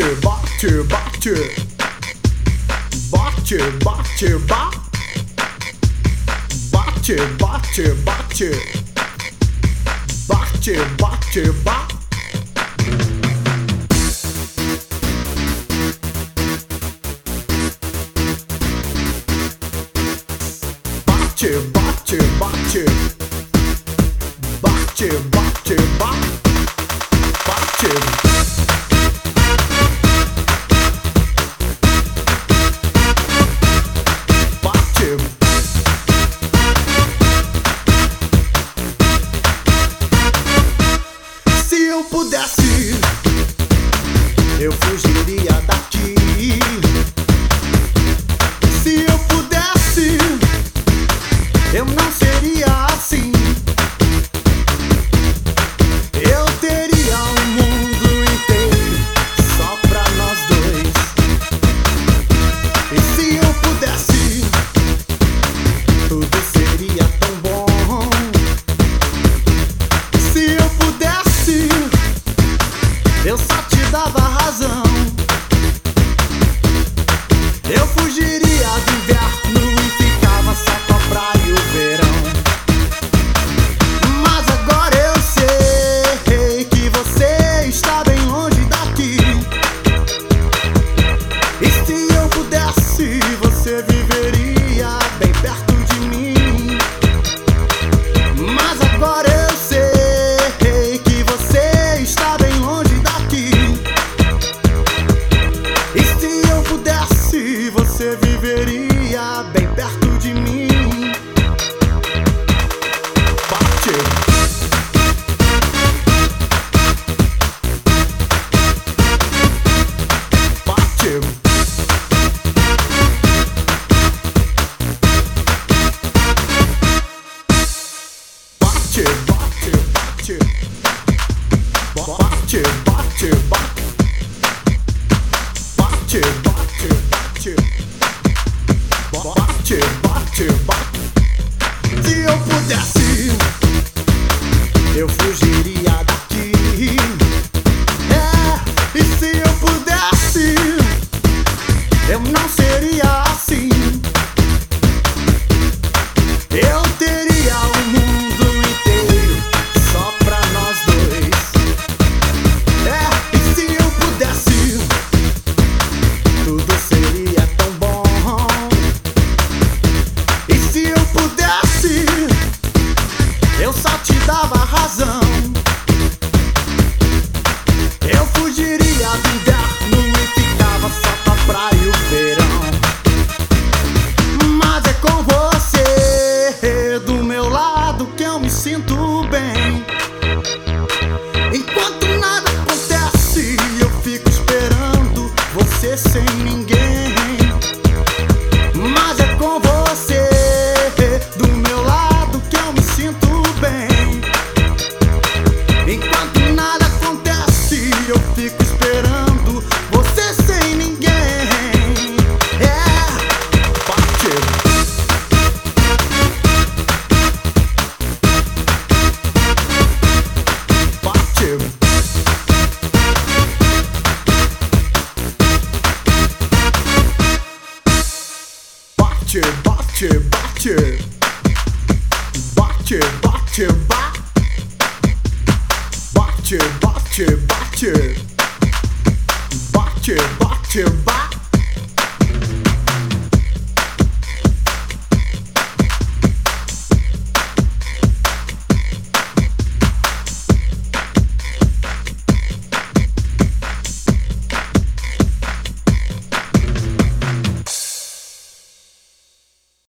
to, back to, back to. Back to, back to, back. Back to, back to, back to. Back to, back to, back. Back to, back to, back to. Back to, back to, back. eu fugiria. sinto bem. Enquanto nada acontece, eu fico esperando você sem ninguém. bakçe bakçe bakçe Bakçe bakçe bak Bakçe bakçe bakçe Bakçe bakçe bak